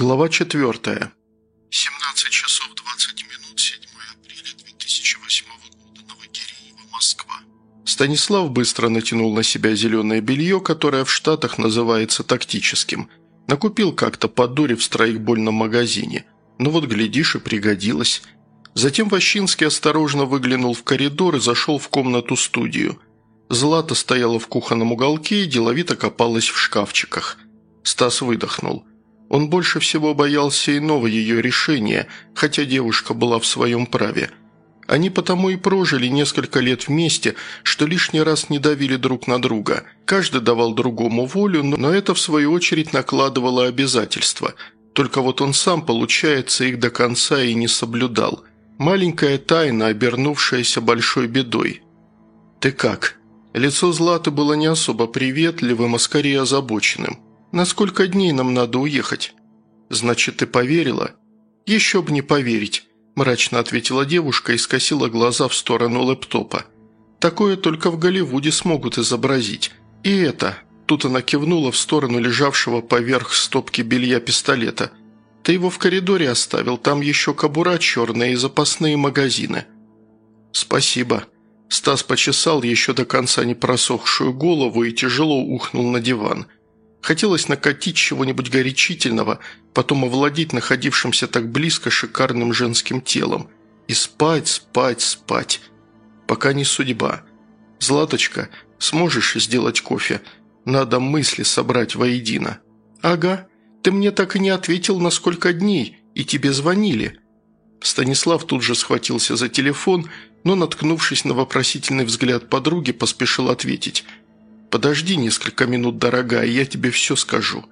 Глава 4. 17 часов 20 минут, 7 апреля 2008 года, Новогиреево, Москва. Станислав быстро натянул на себя зеленое белье, которое в Штатах называется тактическим. Накупил как-то по дуре в страйкбольном магазине. Ну вот, глядишь, и пригодилось. Затем Ващинский осторожно выглянул в коридор и зашел в комнату-студию. Злата стояла в кухонном уголке и деловито копалась в шкафчиках. Стас выдохнул. Он больше всего боялся иного ее решения, хотя девушка была в своем праве. Они потому и прожили несколько лет вместе, что лишний раз не давили друг на друга. Каждый давал другому волю, но это в свою очередь накладывало обязательства. Только вот он сам, получается, их до конца и не соблюдал. Маленькая тайна, обернувшаяся большой бедой. «Ты как?» Лицо Златы было не особо приветливым, а скорее озабоченным. «На сколько дней нам надо уехать?» «Значит, ты поверила?» «Еще бы не поверить», – мрачно ответила девушка и скосила глаза в сторону лэптопа. «Такое только в Голливуде смогут изобразить. И это...» Тут она кивнула в сторону лежавшего поверх стопки белья пистолета. «Ты его в коридоре оставил, там еще кобура черная и запасные магазины». «Спасибо». Стас почесал еще до конца не просохшую голову и тяжело ухнул на диван – Хотелось накатить чего-нибудь горячительного, потом овладеть находившимся так близко шикарным женским телом. И спать, спать, спать. Пока не судьба. «Златочка, сможешь сделать кофе? Надо мысли собрать воедино». «Ага. Ты мне так и не ответил, на сколько дней, и тебе звонили». Станислав тут же схватился за телефон, но, наткнувшись на вопросительный взгляд подруги, поспешил ответить – «Подожди несколько минут, дорогая, я тебе все скажу».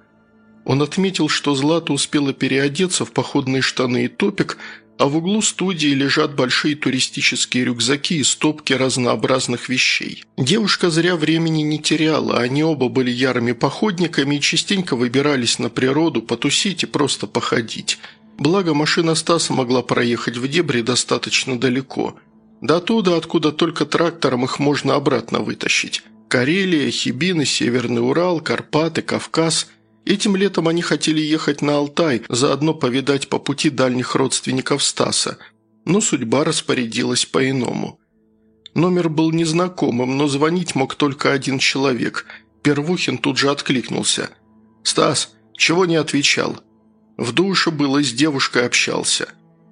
Он отметил, что Злата успела переодеться в походные штаны и топик, а в углу студии лежат большие туристические рюкзаки и стопки разнообразных вещей. Девушка зря времени не теряла, они оба были ярыми походниками и частенько выбирались на природу потусить и просто походить. Благо, машина Стаса могла проехать в дебри достаточно далеко. До туда, откуда только трактором их можно обратно вытащить. Карелия, Хибины, Северный Урал, Карпаты, Кавказ. Этим летом они хотели ехать на Алтай, заодно повидать по пути дальних родственников Стаса. Но судьба распорядилась по-иному. Номер был незнакомым, но звонить мог только один человек. Первухин тут же откликнулся. «Стас, чего не отвечал?» В душе было, с девушкой общался.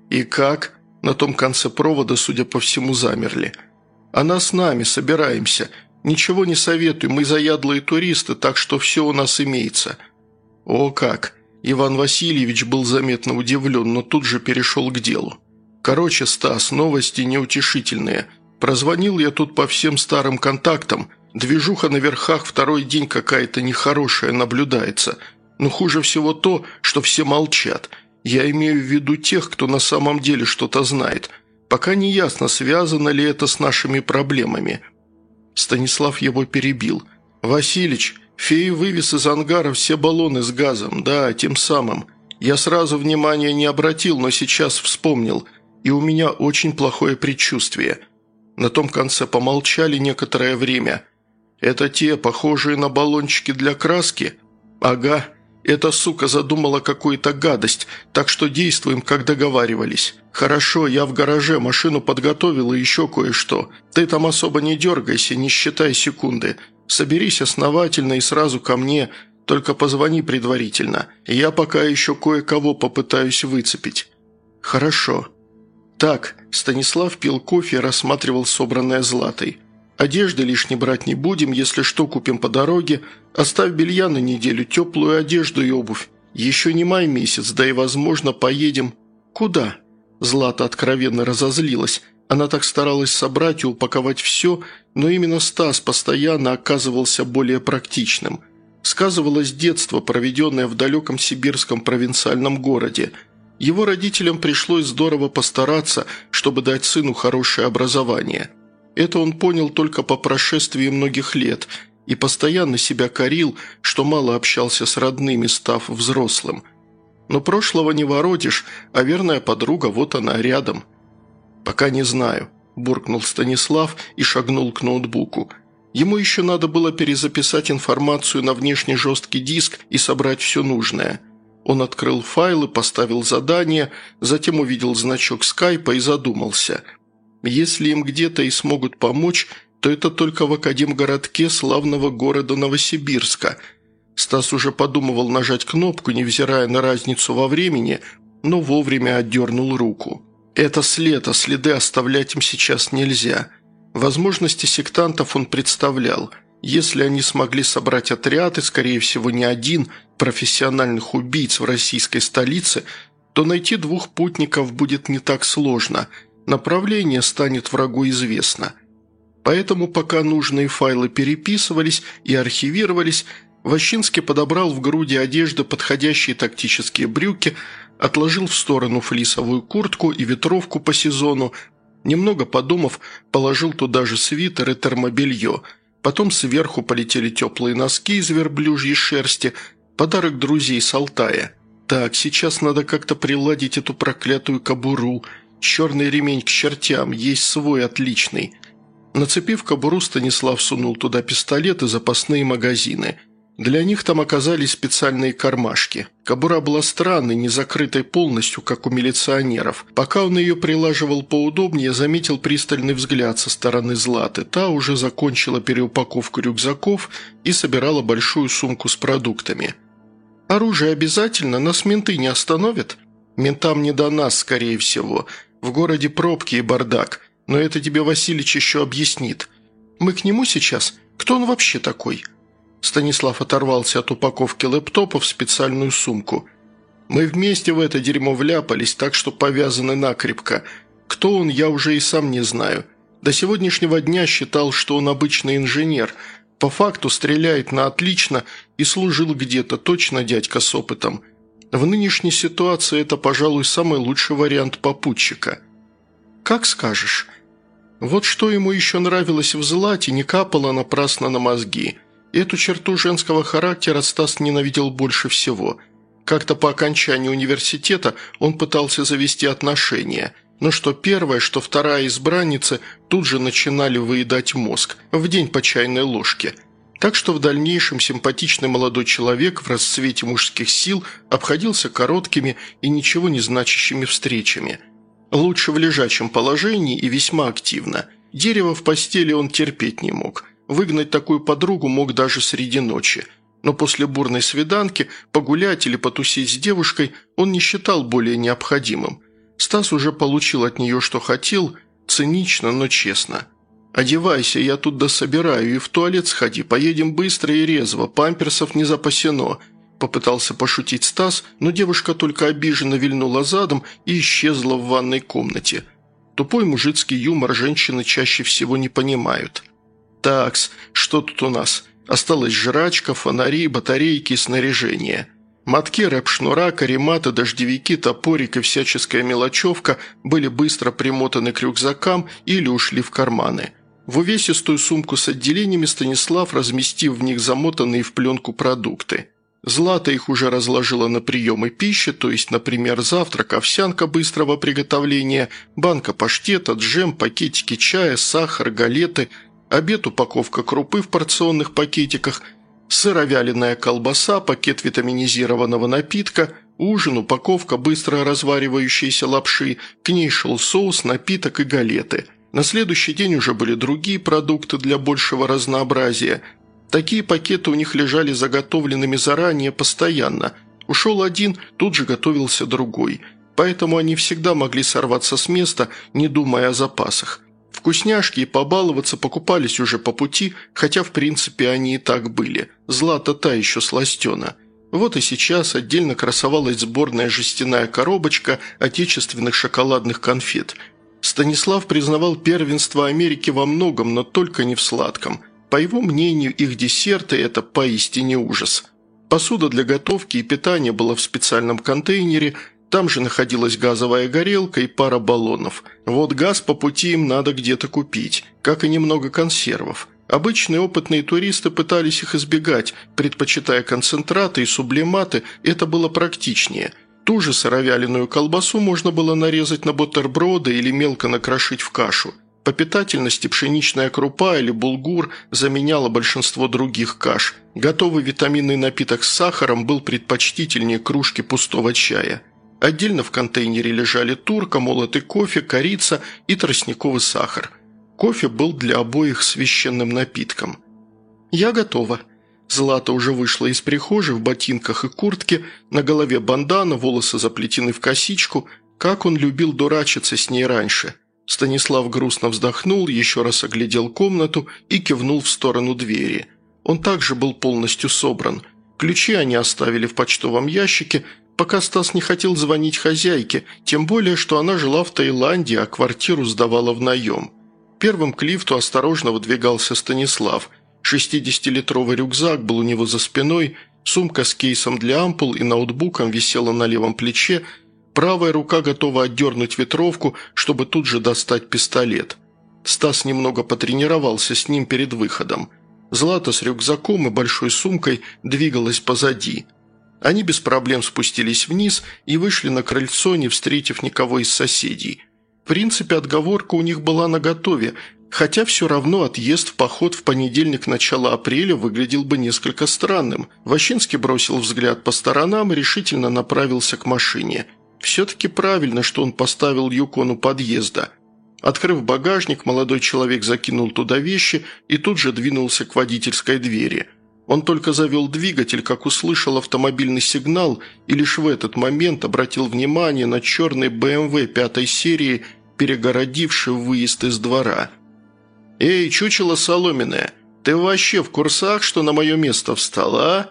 «И как?» На том конце провода, судя по всему, замерли. «Она с нами, собираемся. «Ничего не советую, мы заядлые туристы, так что все у нас имеется». «О как!» Иван Васильевич был заметно удивлен, но тут же перешел к делу. «Короче, Стас, новости неутешительные. Прозвонил я тут по всем старым контактам. Движуха на верхах второй день какая-то нехорошая наблюдается. Но хуже всего то, что все молчат. Я имею в виду тех, кто на самом деле что-то знает. Пока не ясно, связано ли это с нашими проблемами». Станислав его перебил. «Василич, феи вывез из ангара все баллоны с газом, да, тем самым. Я сразу внимания не обратил, но сейчас вспомнил, и у меня очень плохое предчувствие». На том конце помолчали некоторое время. «Это те, похожие на баллончики для краски?» «Ага, эта сука задумала какую-то гадость, так что действуем, как договаривались. Хорошо, я в гараже машину подготовил и еще кое-что. Ты там особо не дергайся, не считай секунды. Соберись основательно и сразу ко мне, только позвони предварительно. Я пока еще кое-кого попытаюсь выцепить». «Хорошо». «Так», Станислав пил кофе и рассматривал собранное златой. Одежды лишней брать не будем, если что, купим по дороге. Оставь белья на неделю, теплую одежду и обувь. Еще не май месяц, да и, возможно, поедем...» «Куда?» Злата откровенно разозлилась. Она так старалась собрать и упаковать все, но именно Стас постоянно оказывался более практичным. Сказывалось детство, проведенное в далеком сибирском провинциальном городе. Его родителям пришлось здорово постараться, чтобы дать сыну хорошее образование – это он понял только по прошествии многих лет и постоянно себя корил, что мало общался с родными, став взрослым. Но прошлого не воротишь, а верная подруга вот она рядом. «Пока не знаю», – буркнул Станислав и шагнул к ноутбуку. Ему еще надо было перезаписать информацию на внешний жесткий диск и собрать все нужное. Он открыл файлы, поставил задание, затем увидел значок скайпа и задумался. Если им где-то и смогут помочь, то это только в Академгородке славного города Новосибирска. Стас уже подумывал нажать кнопку, невзирая на разницу во времени, но вовремя отдернул руку. Это след, а следы оставлять им сейчас нельзя. Возможности сектантов он представлял – если они смогли собрать отряд, и, скорее всего, не один, профессиональных убийц в российской столице, то найти двух путников будет не так сложно. Направление станет врагу известно. Поэтому, пока нужные файлы переписывались и архивировались, Ващинский подобрал в груди одежды подходящие тактические брюки, отложил в сторону флисовую куртку и ветровку по сезону, немного подумав, положил туда же свитер и термобелье – Потом сверху полетели теплые носки из верблюжьей шерсти, подарок друзей с Алтая. Так, сейчас надо как-то приладить эту проклятую кобуру. Черный ремень к чертям, есть свой отличный. Нацепив кобуру, Станислав сунул туда пистолет и запасные магазины – для них там оказались специальные кармашки. Кобура была странной, не закрытой полностью, как у милиционеров. Пока он ее прилаживал поудобнее, заметил пристальный взгляд со стороны Златы. Та уже закончила переупаковку рюкзаков и собирала большую сумку с продуктами. «Оружие обязательно? Нас менты не остановят?» «Ментам не до нас, скорее всего. В городе пробки и бардак. Но это тебе Василич еще объяснит. Мы к нему сейчас? Кто он вообще такой?» Станислав оторвался от упаковки лэптопа в специальную сумку. «Мы вместе в это дерьмо вляпались, так что повязаны накрепко. Кто он, я уже и сам не знаю. До сегодняшнего дня считал, что он обычный инженер. По факту стреляет на отлично и служил где-то, точно дядька с опытом. В нынешней ситуации это, пожалуй, самый лучший вариант попутчика». «Как скажешь». Вот что ему еще нравилось в Злате, не капало напрасно на мозги – Эту черту женского характера Стас ненавидел больше всего. Как-то по окончании университета он пытался завести отношения, но что первая, что вторая избранницы тут же начинали выедать мозг, в день по чайной ложке. Так что в дальнейшем симпатичный молодой человек в расцвете мужских сил обходился короткими и ничего не значащими встречами. Лучше в лежачем положении и весьма активно. Дерево в постели он терпеть не мог – Выгнать такую подругу мог даже среди ночи. Но после бурной свиданки погулять или потусить с девушкой он не считал более необходимым. Стас уже получил от нее, что хотел, цинично, но честно. «Одевайся, я тут дособираю, и в туалет сходи, поедем быстро и резво, памперсов не запасено», Попытался пошутить Стас, но девушка только обиженно вильнула задом и исчезла в ванной комнате. Тупой мужицкий юмор женщины чаще всего не понимают. Такс, что тут у нас? Осталась жрачка, фонари, батарейки и снаряжение. Мотки, рэп-шнура, карематы, дождевики, топорик и всяческая мелочевка были быстро примотаны к рюкзакам или ушли в карманы. В увесистую сумку с отделениями Станислав, разместив в них замотанные в пленку продукты. Злата их уже разложила на приемы пищи, то есть, например, завтрак, овсянка быстрого приготовления, банка паштета, джем, пакетики чая, сахар, галеты – Обед – упаковка крупы в порционных пакетиках, сыровяленая колбаса, пакет витаминизированного напитка, ужин, упаковка быстро разваривающейся лапши, к ней шел соус, напиток и галеты. На следующий день уже были другие продукты для большего разнообразия. Такие пакеты у них лежали заготовленными заранее постоянно. Ушел один, тут же готовился другой. Поэтому они всегда могли сорваться с места, не думая о запасах. Вкусняшки и побаловаться покупались уже по пути, хотя в принципе они и так были. Злата та еще сластена. Вот и сейчас отдельно красовалась сборная жестяная коробочка отечественных шоколадных конфет. Станислав признавал первенство Америки во многом, но только не в сладком. По его мнению, их десерты – это поистине ужас. Посуда для готовки и питания была в специальном контейнере – там же находилась газовая горелка и пара баллонов. Вот газ по пути им надо где-то купить, как и немного консервов. Обычные опытные туристы пытались их избегать, предпочитая концентраты и сублиматы, это было практичнее. Ту же сыровяленую колбасу можно было нарезать на бутерброды или мелко накрошить в кашу. По питательности пшеничная крупа или булгур заменяла большинство других каш. Готовый витаминный напиток с сахаром был предпочтительнее кружки пустого чая. Отдельно в контейнере лежали турка, молотый кофе, корица и тростниковый сахар. Кофе был для обоих священным напитком. «Я готова», Злата уже вышла из прихожей в ботинках и куртке, на голове бандана, волосы заплетены в косичку. Как он любил дурачиться с ней раньше. Станислав грустно вздохнул, еще раз оглядел комнату и кивнул в сторону двери. Он также был полностью собран. Ключи они оставили в почтовом ящике, пока Стас не хотел звонить хозяйке, тем более, что она жила в Таиланде, а квартиру сдавала в наем. Первым к лифту осторожно выдвигался Станислав. 60-литровый рюкзак был у него за спиной, сумка с кейсом для ампул и ноутбуком висела на левом плече, Правая рука готова отдернуть ветровку, чтобы тут же достать пистолет. Стас немного потренировался с ним перед выходом. Злата с рюкзаком и большой сумкой двигалась позади. Они без проблем спустились вниз и вышли на крыльцо, не встретив никого из соседей. В принципе, отговорка у них была наготове, хотя все равно отъезд в поход в понедельник начала апреля выглядел бы несколько странным. Ващинский бросил взгляд по сторонам и решительно направился к машине – все-таки правильно, что он поставил Юкон у подъезда. Открыв багажник, молодой человек закинул туда вещи и тут же двинулся к водительской двери. Он только завел двигатель, как услышал автомобильный сигнал и лишь в этот момент обратил внимание на черный БМВ пятой серии, перегородивший выезд из двора. «Эй, чучело соломенное, ты вообще в курсах, что на мое место встала, а?»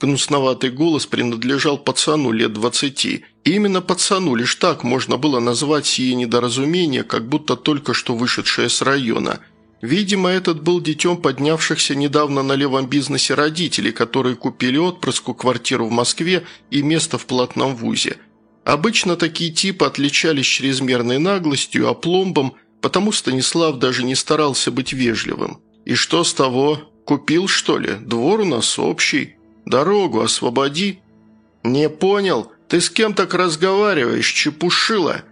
Гнусноватый голос принадлежал пацану лет двадцати. Именно пацану лишь так можно было назвать сие недоразумение, как будто только что вышедшее с района. Видимо, этот был детем поднявшихся недавно на левом бизнесе родителей, которые купили отпрыску квартиру в Москве и место в платном вузе. Обычно такие типы отличались чрезмерной наглостью, опломбом, потому Станислав даже не старался быть вежливым. «И что с того? Купил, что ли? Двор у нас общий». Дорогу освободи». «Не понял? Ты с кем так разговариваешь, чепушила?»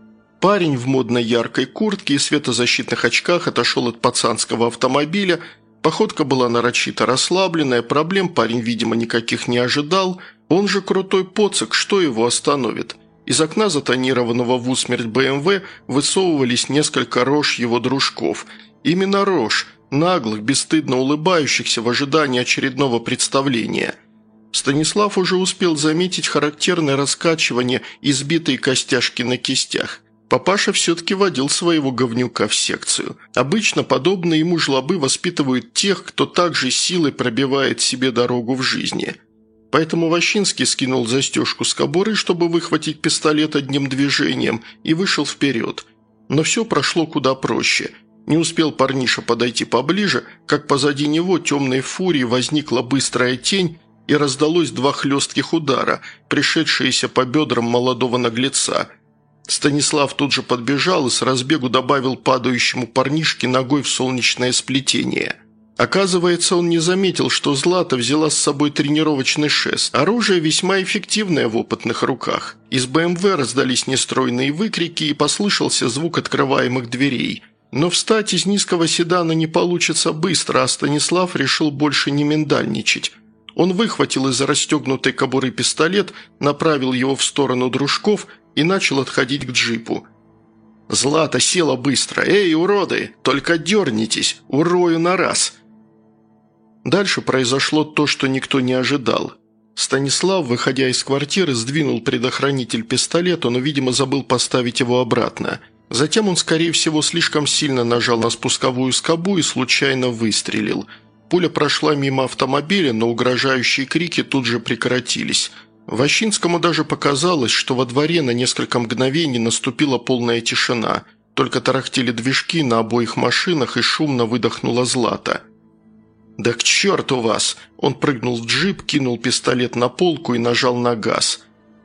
Парень в модной яркой куртке и светозащитных очках отошел от пацанского автомобиля. Походка была нарочито расслабленная, проблем парень, видимо, никаких не ожидал. Он же крутой поцик, что его остановит? Из окна затонированного в усмерть БМВ высовывались несколько рож его дружков. Именно рож, наглых, бесстыдно улыбающихся в ожидании очередного представления – Станислав уже успел заметить характерное раскачивание избитой костяшки на кистях. Папаша все-таки водил своего говнюка в секцию. Обычно подобные ему жлобы воспитывают тех, кто также силой пробивает себе дорогу в жизни. Поэтому Ващинский скинул застежку с кобуры, чтобы выхватить пистолет одним движением, и вышел вперед. Но все прошло куда проще. Не успел парниша подойти поближе, как позади него темной фурией возникла быстрая тень и раздалось два хлестких удара, пришедшиеся по бедрам молодого наглеца. Станислав тут же подбежал и с разбегу добавил падающему парнишке ногой в солнечное сплетение. Оказывается, он не заметил, что Злата взяла с собой тренировочный шест. Оружие весьма эффективное в опытных руках. Из БМВ раздались нестройные выкрики и послышался звук открываемых дверей – но встать из низкого седана не получится быстро, а Станислав решил больше не миндальничать. Он выхватил из расстегнутой кобуры пистолет, направил его в сторону дружков и начал отходить к джипу. Злата села быстро. «Эй, уроды, только дернитесь, урою на раз!» Дальше произошло то, что никто не ожидал. Станислав, выходя из квартиры, сдвинул предохранитель пистолета, но, видимо, забыл поставить его обратно. Затем он, скорее всего, слишком сильно нажал на спусковую скобу и случайно выстрелил – Пуля прошла мимо автомобиля, но угрожающие крики тут же прекратились. Ващинскому даже показалось, что во дворе на несколько мгновений наступила полная тишина. Только тарахтели движки на обоих машинах и шумно выдохнула Злата. «Да к черту вас!» Он прыгнул в джип, кинул пистолет на полку и нажал на газ.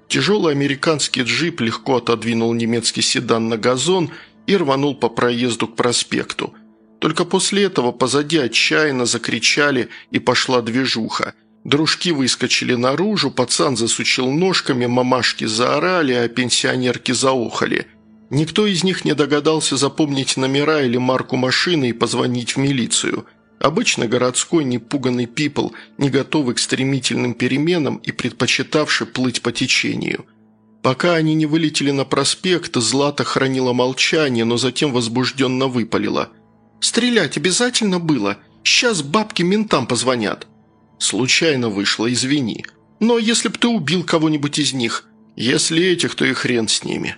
Тяжелый американский джип легко отодвинул немецкий седан на газон и рванул по проезду к проспекту – только после этого позади отчаянно закричали и пошла движуха. Дружки выскочили наружу, пацан засучил ножками, мамашки заорали, а пенсионерки заохали. Никто из них не догадался запомнить номера или марку машины и позвонить в милицию. Обычно городской непуганный пипл, не готовый к стремительным переменам и предпочитавший плыть по течению. Пока они не вылетели на проспект, Злата хранила молчание, но затем возбужденно выпалила. «Стрелять обязательно было? Сейчас бабки ментам позвонят». «Случайно вышло, извини. Но если б ты убил кого-нибудь из них? Если этих, то и хрен с ними».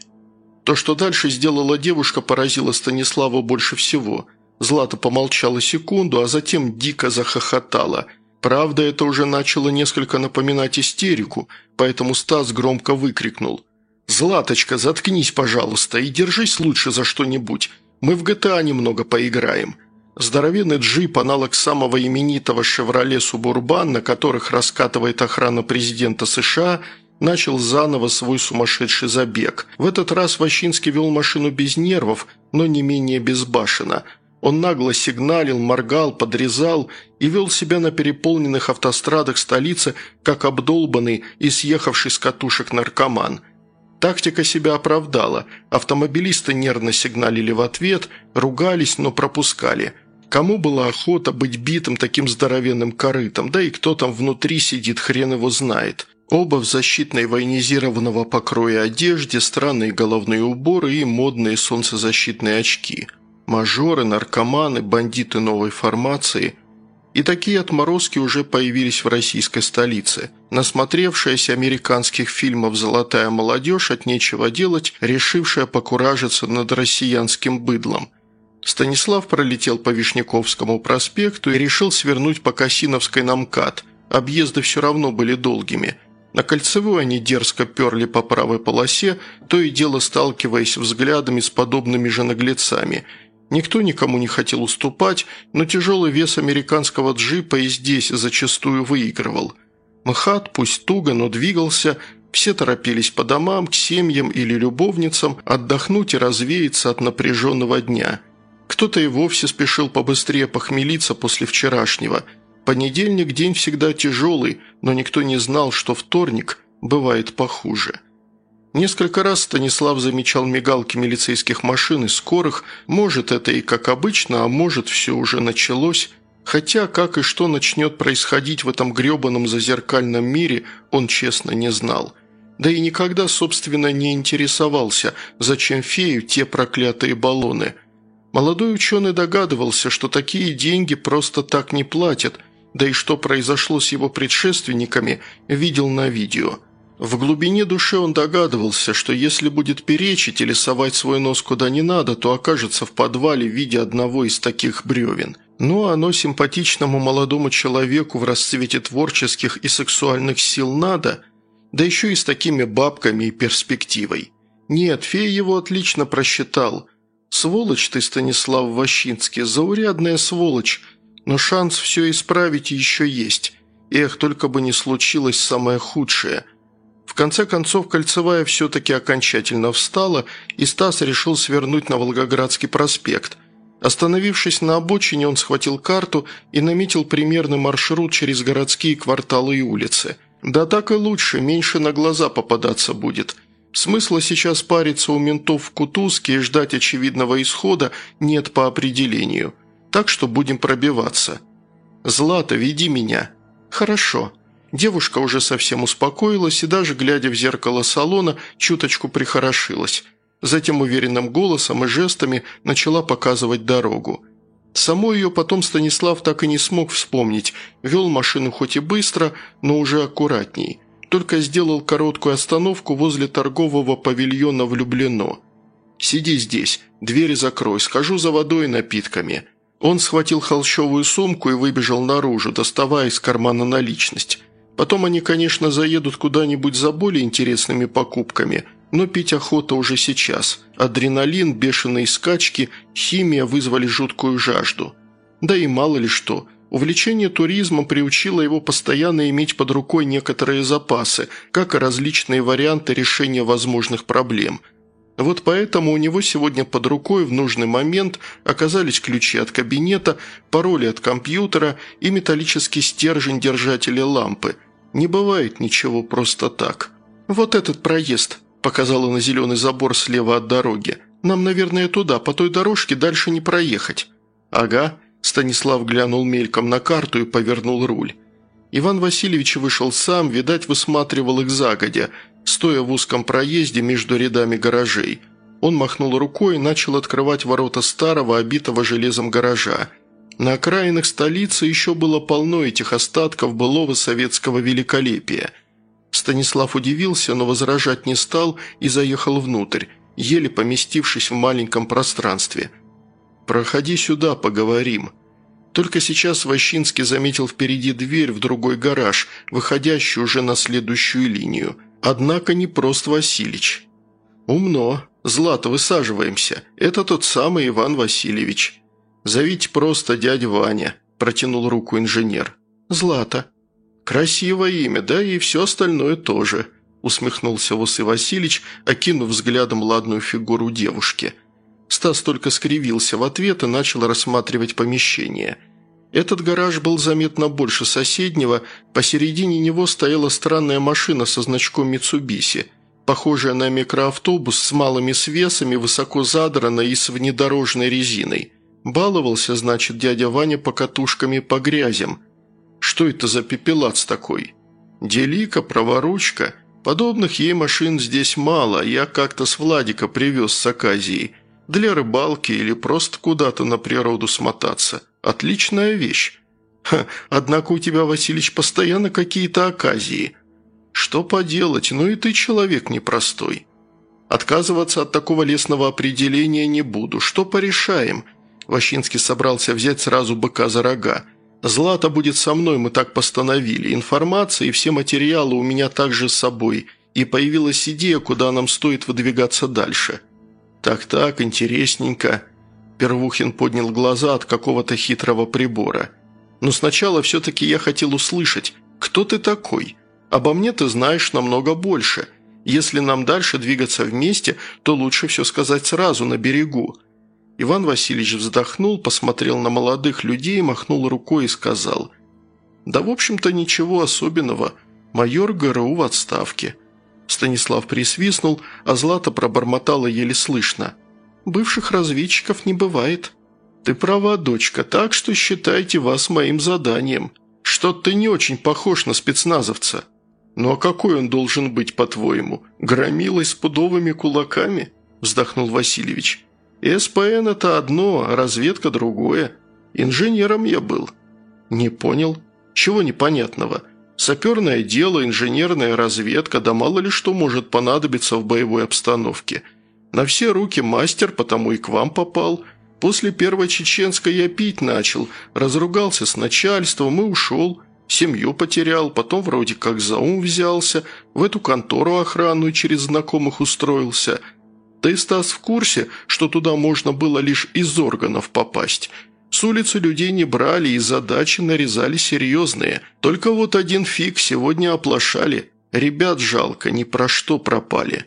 То, что дальше сделала девушка, поразило Станислава больше всего – Злата помолчала секунду, а затем дико захохотала. Правда, это уже начало несколько напоминать истерику, поэтому Стас громко выкрикнул. «Златочка, заткнись, пожалуйста, и держись лучше за что-нибудь. Мы в ГТА немного поиграем». Здоровенный джип, аналог самого именитого «Шевроле Субурбан», на которых раскатывает охрана президента США, начал заново свой сумасшедший забег. В этот раз Ващинский вел машину без нервов, но не менее безбашенно – он нагло сигналил, моргал, подрезал и вел себя на переполненных автострадах столицы, как обдолбанный и съехавший с катушек наркоман. Тактика себя оправдала. Автомобилисты нервно сигналили в ответ, ругались, но пропускали. Кому была охота быть битым таким здоровенным корытом, да и кто там внутри сидит, хрен его знает. Оба в защитной военизированного покроя одежде, странные головные уборы и модные солнцезащитные очки – Мажоры, наркоманы, бандиты новой формации. И такие отморозки уже появились в российской столице. Насмотревшаяся американских фильмов «Золотая молодежь» от нечего делать, решившая покуражиться над россиянским быдлом. Станислав пролетел по Вишняковскому проспекту и решил свернуть по Косиновской на МКАД. Объезды все равно были долгими – на кольцевую они дерзко перли по правой полосе, то и дело сталкиваясь взглядами с подобными же наглецами, Никто никому не хотел уступать, но тяжелый вес американского джипа и здесь зачастую выигрывал. Мхат, пусть туго, но двигался, все торопились по домам, к семьям или любовницам отдохнуть и развеяться от напряженного дня. Кто-то и вовсе спешил побыстрее похмелиться после вчерашнего. Понедельник день всегда тяжелый, но никто не знал, что вторник бывает похуже. Несколько раз Станислав замечал мигалки милицейских машин и скорых, может, это и как обычно, а может, все уже началось, хотя как и что начнет происходить в этом гребаном зазеркальном мире, он честно не знал. Да и никогда, собственно, не интересовался, зачем фею те проклятые баллоны. Молодой ученый догадывался, что такие деньги просто так не платят, да и что произошло с его предшественниками, видел на видео – в глубине души он догадывался, что если будет перечить или совать свой нос куда не надо, то окажется в подвале в виде одного из таких бревен. Но оно симпатичному молодому человеку в расцвете творческих и сексуальных сил надо, да еще и с такими бабками и перспективой. Нет, фея его отлично просчитал. Сволочь ты, Станислав Ващинский, заурядная сволочь, но шанс все исправить еще есть. Эх, только бы не случилось самое худшее – конце концов, Кольцевая все-таки окончательно встала, и Стас решил свернуть на Волгоградский проспект. Остановившись на обочине, он схватил карту и наметил примерный маршрут через городские кварталы и улицы. Да так и лучше, меньше на глаза попадаться будет. Смысла сейчас париться у ментов в Кутузке и ждать очевидного исхода нет по определению. Так что будем пробиваться. «Злата, веди меня». «Хорошо», Девушка уже совсем успокоилась и даже, глядя в зеркало салона, чуточку прихорошилась. Затем уверенным голосом и жестами начала показывать дорогу. Саму ее потом Станислав так и не смог вспомнить, вел машину хоть и быстро, но уже аккуратней. Только сделал короткую остановку возле торгового павильона «Влюблено». «Сиди здесь, двери закрой, схожу за водой и напитками». Он схватил холщовую сумку и выбежал наружу, доставая из кармана наличность. Потом они, конечно, заедут куда-нибудь за более интересными покупками, но пить охота уже сейчас. Адреналин, бешеные скачки, химия вызвали жуткую жажду. Да и мало ли что. Увлечение туризмом приучило его постоянно иметь под рукой некоторые запасы, как и различные варианты решения возможных проблем – вот поэтому у него сегодня под рукой в нужный момент оказались ключи от кабинета, пароли от компьютера и металлический стержень держателя лампы – не бывает ничего просто так. Вот этот проезд», – показала на зеленый забор слева от дороги. Нам, наверное, туда, по той дорожке дальше не проехать». «Ага», – Станислав глянул мельком на карту и повернул руль. Иван Васильевич вышел сам, видать, высматривал их загодя, стоя в узком проезде между рядами гаражей. Он махнул рукой и начал открывать ворота старого, обитого железом гаража. На окраинах столицы еще было полно этих остатков былого советского великолепия. Станислав удивился, но возражать не стал и заехал внутрь, еле поместившись в маленьком пространстве. «Проходи сюда, поговорим», только сейчас Ващинский заметил впереди дверь в другой гараж, выходящую уже на следующую линию. Однако не прост Васильич. «Умно. Злата, высаживаемся. Это тот самый Иван Васильевич. Зовите просто дядя Ваня», – протянул руку инженер. «Злата». «Красивое имя, да и все остальное тоже», – усмехнулся Васы Васильевич, окинув взглядом ладную фигуру девушки – Стас только скривился в ответ и начал рассматривать помещение. Этот гараж был заметно больше соседнего, посередине него стояла странная машина со значком «Митсубиси», похожая на микроавтобус с малыми свесами, высоко задранной и с внедорожной резиной. Баловался, значит, дядя Ваня покатушками по грязям. Что это за пепелац такой? Делика, праворучка. Подобных ей машин здесь мало, я как-то с Владика привез с Аказии – для рыбалки или просто куда-то на природу смотаться. Отличная вещь. Ха, однако у тебя, Василич, постоянно какие-то оказии. Что поделать, ну и ты человек непростой. Отказываться от такого лесного определения не буду. Что порешаем?» Ващинский собрался взять сразу быка за рога. «Злата будет со мной, мы так постановили. Информация и все материалы у меня также с собой. И появилась идея, куда нам стоит выдвигаться дальше. «Так-так, интересненько». Первухин поднял глаза от какого-то хитрого прибора. «Но сначала все-таки я хотел услышать, кто ты такой? Обо мне ты знаешь намного больше. Если нам дальше двигаться вместе, то лучше все сказать сразу, на берегу». Иван Васильевич вздохнул, посмотрел на молодых людей, махнул рукой и сказал, «Да, в общем-то, ничего особенного. Майор ГРУ в отставке». Станислав присвистнул, а Злата пробормотала еле слышно. «Бывших разведчиков не бывает». «Ты права, дочка, так что считайте вас моим заданием. Что ты не очень похож на спецназовца». «Ну а какой он должен быть, по-твоему? Громилой с пудовыми кулаками?» – вздохнул Васильевич. «СПН – это одно, а разведка – другое. Инженером я был». «Не понял. Чего непонятного?» Саперное дело, инженерная разведка, да мало ли что может понадобиться в боевой обстановке. На все руки мастер, потому и к вам попал. После первой чеченской я пить начал, разругался с начальством и ушел. Семью потерял, потом вроде как за ум взялся, в эту контору охранную через знакомых устроился. Ты, Стас, в курсе, что туда можно было лишь из органов попасть – с улицы людей не брали и задачи нарезали серьезные. Только вот один фиг сегодня оплошали. Ребят жалко, ни про что пропали.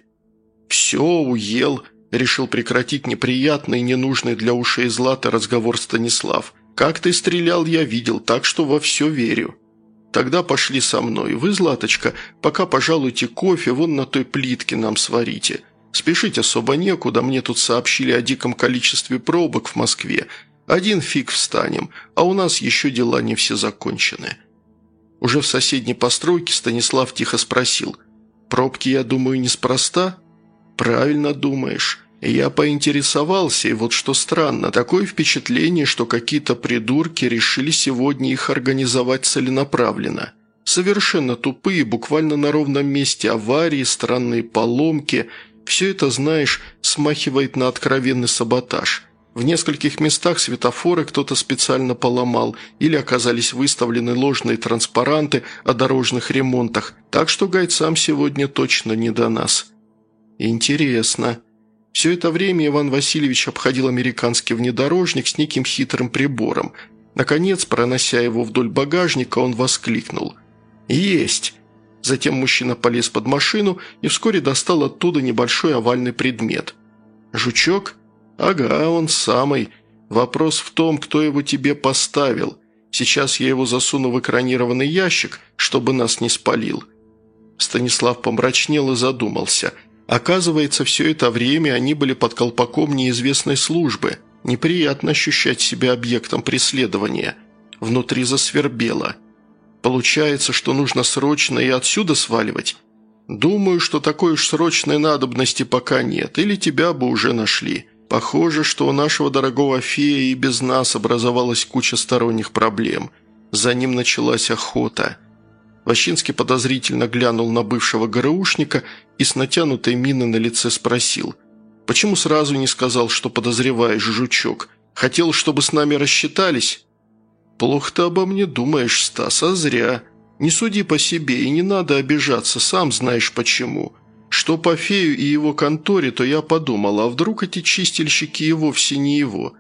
«Все, уел», – решил прекратить неприятный ненужный для ушей Злата разговор Станислав. «Как ты стрелял, я видел, так что во все верю». «Тогда пошли со мной. Вы, Златочка, пока пожалуйте кофе вон на той плитке нам сварите. Спешить особо некуда, мне тут сообщили о диком количестве пробок в Москве, один фиг встанем, а у нас еще дела не все закончены». Уже в соседней постройке Станислав тихо спросил. «Пробки, я думаю, неспроста?» «Правильно думаешь. Я поинтересовался, и вот что странно, такое впечатление, что какие-то придурки решили сегодня их организовать целенаправленно. Совершенно тупые, буквально на ровном месте аварии, странные поломки. Все это, знаешь, смахивает на откровенный саботаж». В нескольких местах светофоры кто-то специально поломал или оказались выставлены ложные транспаранты о дорожных ремонтах, так что гайцам сегодня точно не до нас. Интересно. Все это время Иван Васильевич обходил американский внедорожник с неким хитрым прибором. Наконец, пронося его вдоль багажника, он воскликнул. «Есть!» Затем мужчина полез под машину и вскоре достал оттуда небольшой овальный предмет. «Жучок?» «Ага, он самый. Вопрос в том, кто его тебе поставил. Сейчас я его засуну в экранированный ящик, чтобы нас не спалил». Станислав помрачнел и задумался. Оказывается, все это время они были под колпаком неизвестной службы. Неприятно ощущать себя объектом преследования. Внутри засвербело. Получается, что нужно срочно и отсюда сваливать? Думаю, что такой уж срочной надобности пока нет, или тебя бы уже нашли. Похоже, что у нашего дорогого фея и без нас образовалась куча сторонних проблем. За ним началась охота. Ващинский подозрительно глянул на бывшего ГРУшника и с натянутой миной на лице спросил. «Почему сразу не сказал, что подозреваешь, жучок? Хотел, чтобы с нами рассчитались?» «Плохо ты обо мне думаешь, Стас, а зря. Не суди по себе и не надо обижаться, сам знаешь почему. Что по фею и его конторе, то я подумал, а вдруг эти чистильщики и вовсе не его.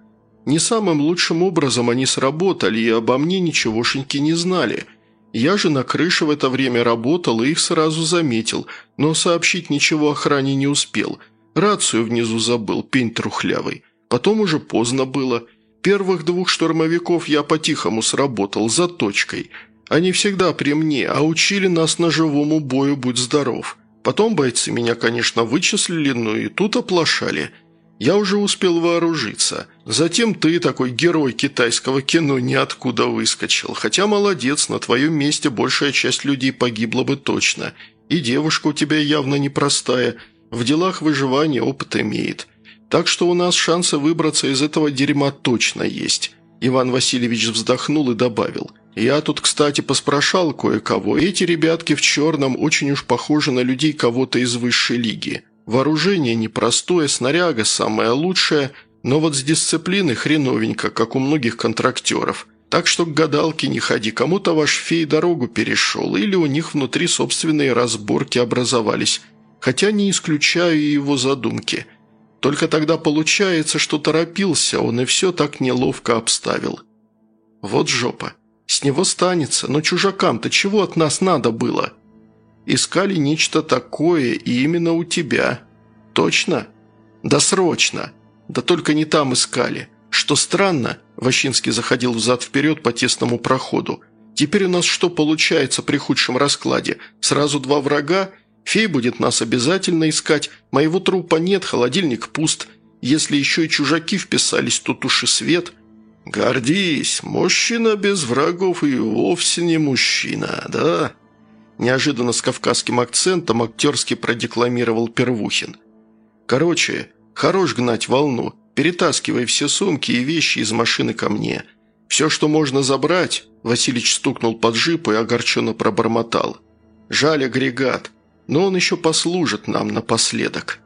Не самым лучшим образом они сработали и обо мне ничегошеньки не знали. Я же на крыше в это время работал и их сразу заметил, но сообщить ничего охране не успел. Рацию внизу забыл, пень трухлявый. Потом уже поздно было». Первых двух штурмовиков я по-тихому сработал, за точкой. Они всегда при мне, а учили нас ножевому бою «Будь здоров». Потом бойцы меня, конечно, вычислили, но и тут оплошали. Я уже успел вооружиться. Затем ты, такой герой китайского кино, ниоткуда выскочил. Хотя молодец, на твоем месте большая часть людей погибла бы точно. И девушка у тебя явно непростая. В делах выживания опыт имеет. Так что у нас шансы выбраться из этого дерьма точно есть». Иван Васильевич вздохнул и добавил. «Я тут, кстати, поспрашал кое-кого. Эти ребятки в черном очень уж похожи на людей кого-то из высшей лиги. Вооружение непростое, снаряга самая лучшая, но вот с дисциплиной хреновенько, как у многих контрактеров. Так что к гадалке не ходи, кому-то ваш фей дорогу перешел, или у них внутри собственные разборки образовались. Хотя не исключаю и его задумки». Только тогда получается, что торопился он и все так неловко обставил. Вот жопа. С него станется, но чужакам-то чего от нас надо было? Искали нечто такое и именно у тебя. Точно? Да срочно. Да только не там искали. Что странно, Ващинский заходил взад-вперед по тесному проходу. Теперь у нас что получается при худшем раскладе? Сразу два врага Фей будет нас обязательно искать. Моего трупа нет, холодильник пуст. Если еще и чужаки вписались, тут уж и свет. Гордись, мужчина без врагов и вовсе не мужчина, да?» Неожиданно с кавказским акцентом актерски продекламировал Первухин. «Короче, хорош гнать волну. Перетаскивай все сумки и вещи из машины ко мне. Все, что можно забрать...» Василич стукнул под жипу и огорченно пробормотал. «Жаль агрегат но он еще послужит нам напоследок».